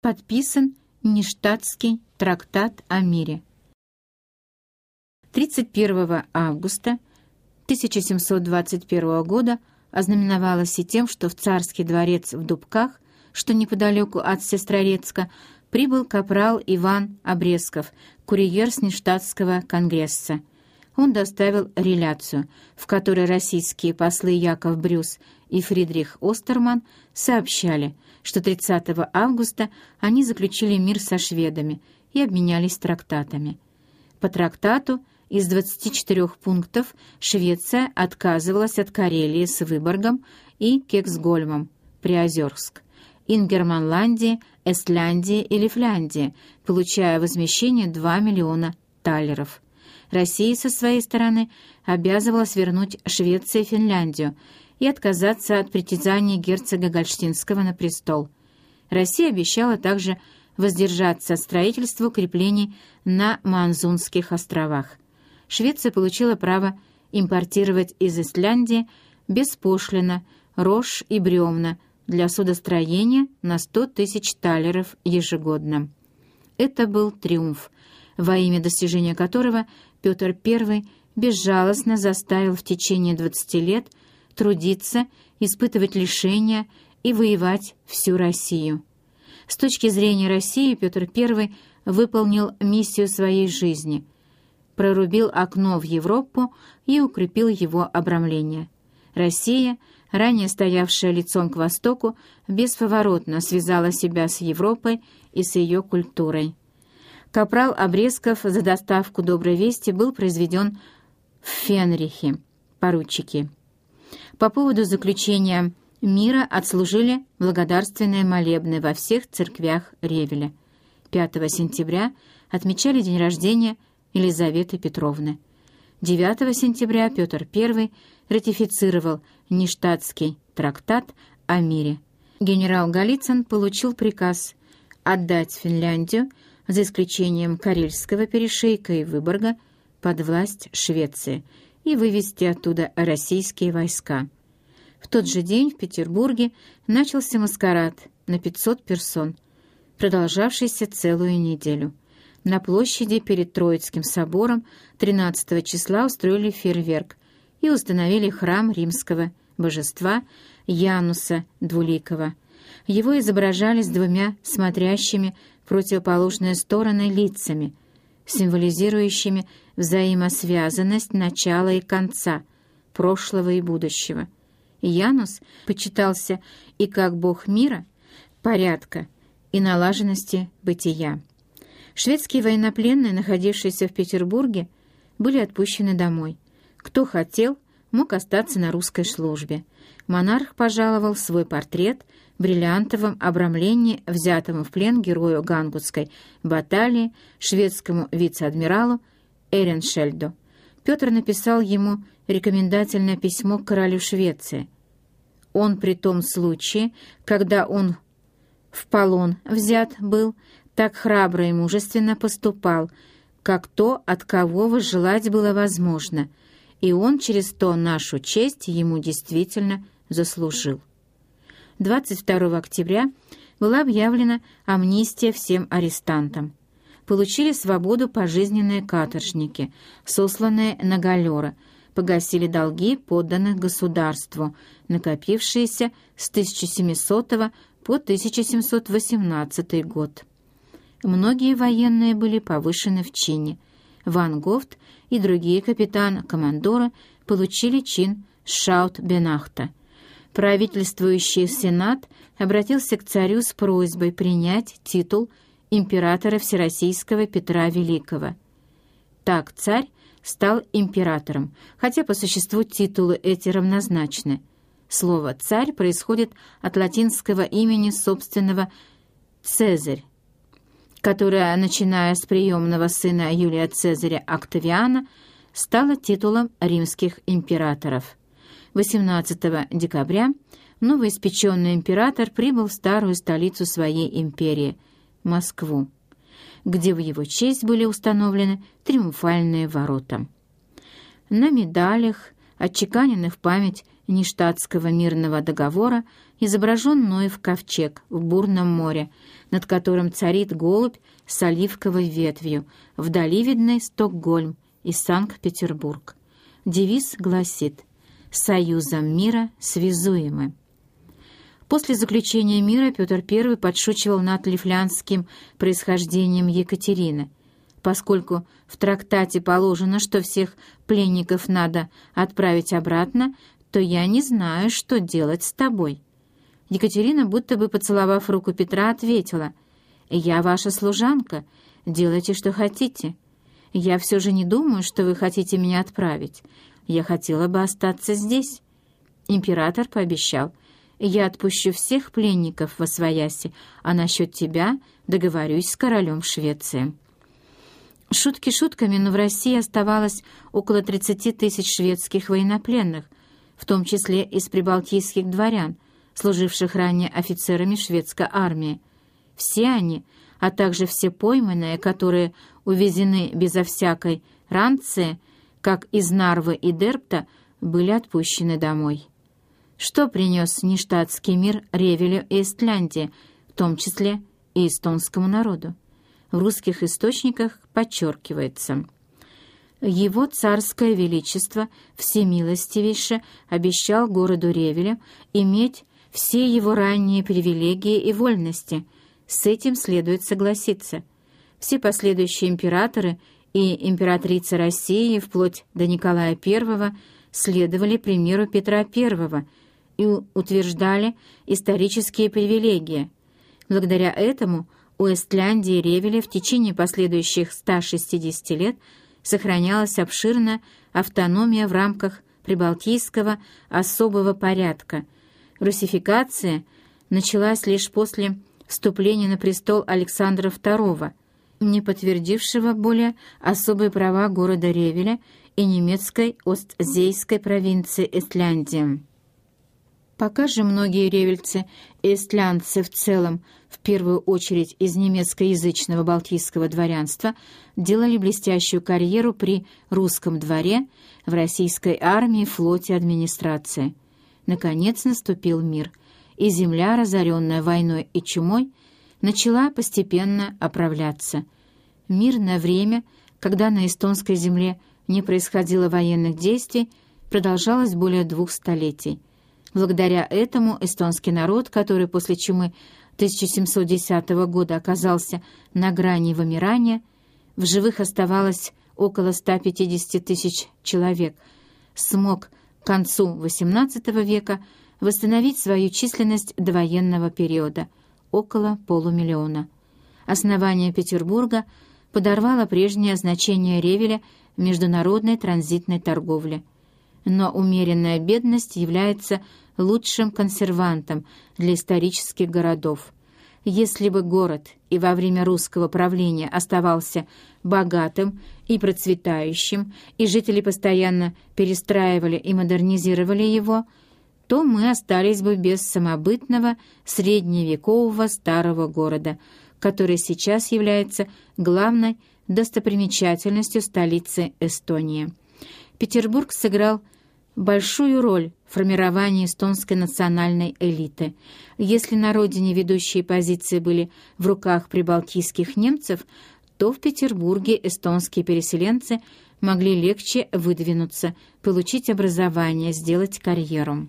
подписан Ништадтский трактат о мире. 31 августа 1721 года ознаменовалось и тем, что в царский дворец в Дубках, что неподалеку от Сестрорецка, прибыл капрал Иван Обрезков, курьер с Ништадтского конгресса. Он доставил реляцию, в которой российские послы Яков Брюс и Фридрих Остерман сообщали, что 30 августа они заключили мир со шведами и обменялись трактатами. По трактату из 24 пунктов Швеция отказывалась от Карелии с Выборгом и Кексгольмом, Приозерск, Ингерманландии, Эстляндии и Лифляндии, получая возмещение 2 миллиона талеров. Россия со своей стороны обязывалась вернуть Швеции и Финляндию и отказаться от притязаний герцога Гольштинского на престол. Россия обещала также воздержаться от строительства укреплений на Манзунских островах. Швеция получила право импортировать из Исляндии беспошлино рожь и бревна для судостроения на 100 тысяч талеров ежегодно. Это был триумф, во имя достижения которого Петр I безжалостно заставил в течение 20 лет трудиться, испытывать лишения и воевать всю Россию. С точки зрения России Петр I выполнил миссию своей жизни – прорубил окно в Европу и укрепил его обрамление. Россия, ранее стоявшая лицом к востоку, бесповоротно связала себя с Европой и с ее культурой. Капрал Обрезков за доставку «Доброй вести» был произведен в Фенрихе, поручики. По поводу заключения мира отслужили благодарственные молебны во всех церквях Ревеля. 5 сентября отмечали день рождения Елизаветы Петровны. 9 сентября Петр I ратифицировал Ништадтский трактат о мире. Генерал Голицын получил приказ отдать Финляндию, за исключением Карельского перешейка и Выборга, под власть Швеции и вывести оттуда российские войска. В тот же день в Петербурге начался маскарад на 500 персон, продолжавшийся целую неделю. На площади перед Троицким собором 13 числа устроили фейерверк и установили храм римского божества Януса Двуликова. Его изображали с двумя смотрящими в противоположные стороны лицами, символизирующими взаимосвязанность начала и конца, прошлого и будущего. Янус почитался и как бог мира, порядка и налаженности бытия. Шведские военнопленные, находившиеся в Петербурге, были отпущены домой. Кто хотел, мог остаться на русской службе. Монарх пожаловал свой портрет в бриллиантовом обрамлении взятому в плен герою Гангутской баталии шведскому вице-адмиралу Эреншельду. Петр написал ему рекомендательное письмо к королю Швеции. Он при том случае, когда он в полон взят был, так храбро и мужественно поступал, как то, от кого возжелать было возможно, и он через то нашу честь ему действительно заслужил. 22 октября была объявлена амнистия всем арестантам. Получили свободу пожизненные каторжники, сосланные на галеры, погасили долги подданных государству, накопившиеся с 1700 по 1718 год. Многие военные были повышены в чине. Ван Гофт и другие капитан-командоры получили чин Шаут-Бенахта. Правительствующий Сенат обратился к царю с просьбой принять титул императора Всероссийского Петра Великого. Так царь стал императором, хотя по существу титулы эти равнозначны. Слово «царь» происходит от латинского имени собственного «Цезарь», которая, начиная с приемного сына Юлия Цезаря Октавиана, стала титулом римских императоров. 18 декабря новоиспеченный император прибыл в старую столицу своей империи – Москву, где в его честь были установлены триумфальные ворота. На медалях, отчеканенных в память Ништадтского мирного договора изображен Ноев ковчег в бурном море, над которым царит голубь с оливковой ветвью, вдали видны Стокгольм и Санкт-Петербург. Девиз гласит «Союзом мира связуемы». После заключения мира Петр I подшучивал над лифлянским происхождением Екатерины, поскольку в трактате положено, что всех пленников надо отправить обратно, то я не знаю, что делать с тобой». Екатерина, будто бы поцеловав руку Петра, ответила, «Я ваша служанка, делайте, что хотите. Я все же не думаю, что вы хотите меня отправить. Я хотела бы остаться здесь». Император пообещал, «Я отпущу всех пленников во свояси, а насчет тебя договорюсь с королем Швеции». Шутки шутками, но в России оставалось около 30 тысяч шведских военнопленных, в том числе из прибалтийских дворян, служивших ранее офицерами шведской армии. Все они, а также все пойманные, которые увезены безо всякой ранции, как из Нарвы и Дерпта, были отпущены домой. Что принес нештатский мир Ревелю и Эстляндии, в том числе и эстонскому народу? В русских источниках подчеркивается – его царское величество всемилостивейше обещал городу Ревеле иметь все его ранние привилегии и вольности. С этим следует согласиться. Все последующие императоры и императрицы России, вплоть до Николая I, следовали примеру Петра I и утверждали исторические привилегии. Благодаря этому у Эстляндии и Ревеля в течение последующих 160 лет – сохранялась обширная автономия в рамках прибалтийского особого порядка. Русификация началась лишь после вступления на престол Александра II, не подтвердившего более особые права города Ревеля и немецкой Остзейской провинции Эстляндии. Пока же многие ревельцы и эстлянцы в целом, в первую очередь из немецкоязычного балтийского дворянства, делали блестящую карьеру при русском дворе, в российской армии, флоте, администрации. Наконец наступил мир, и земля, разоренная войной и чумой, начала постепенно оправляться. Мирное время, когда на эстонской земле не происходило военных действий, продолжалось более двух столетий – Благодаря этому эстонский народ, который после чумы 1710 года оказался на грани вымирания, в живых оставалось около 150 тысяч человек, смог к концу XVIII века восстановить свою численность до военного периода – около полумиллиона. Основание Петербурга подорвало прежнее значение Ревеля в международной транзитной торговле – но умеренная бедность является лучшим консервантом для исторических городов. Если бы город и во время русского правления оставался богатым и процветающим, и жители постоянно перестраивали и модернизировали его, то мы остались бы без самобытного средневекового старого города, который сейчас является главной достопримечательностью столицы Эстонии. Петербург сыграл большую роль в формировании эстонской национальной элиты. Если на родине ведущие позиции были в руках прибалтийских немцев, то в Петербурге эстонские переселенцы могли легче выдвинуться, получить образование, сделать карьеру.